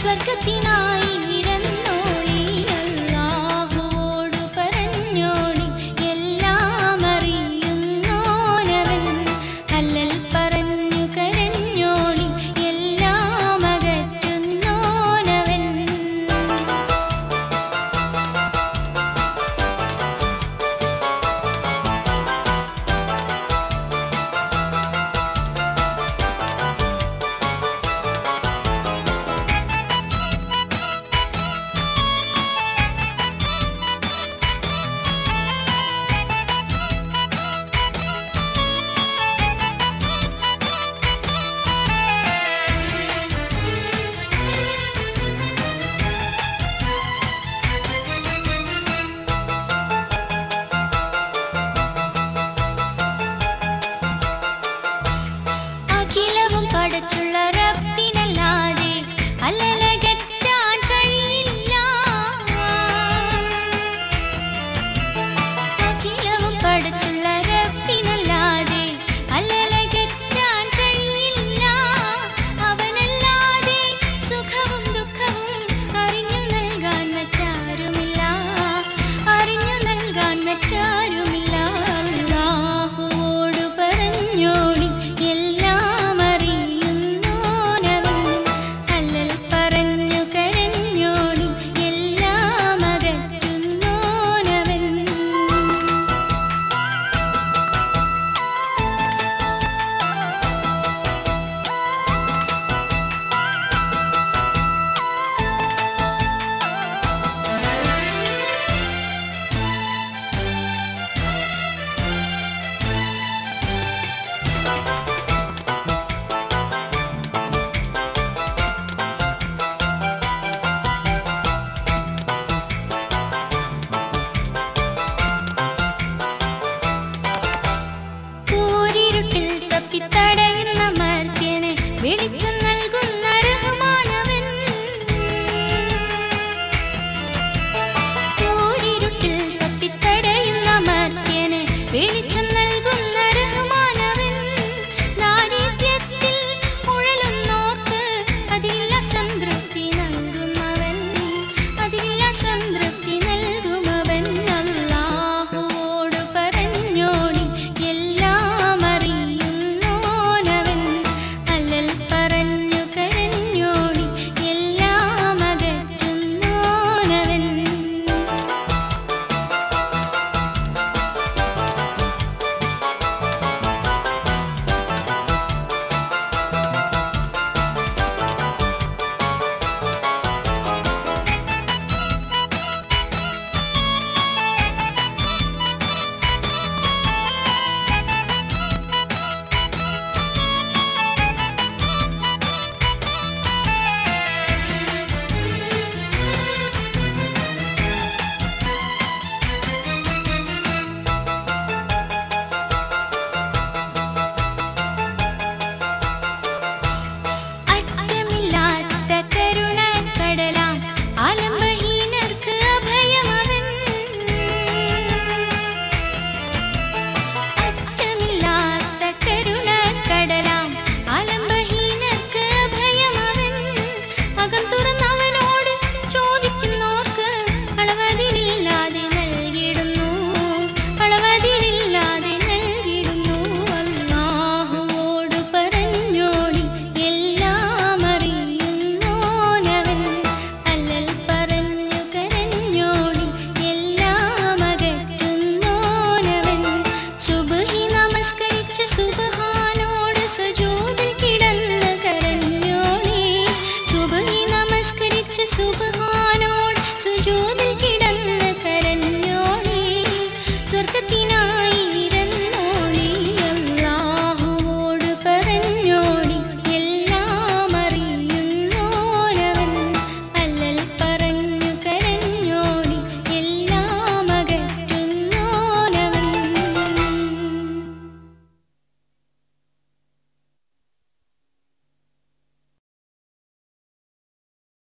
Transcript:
ಸ್ವರ್ಗತಿನಾಯಿ വെച്ചുള്ള വെളിച്ചം നൽകുന്ന തപ്പിത്തടയുന്ന മർത്യന് വെളിച്ചം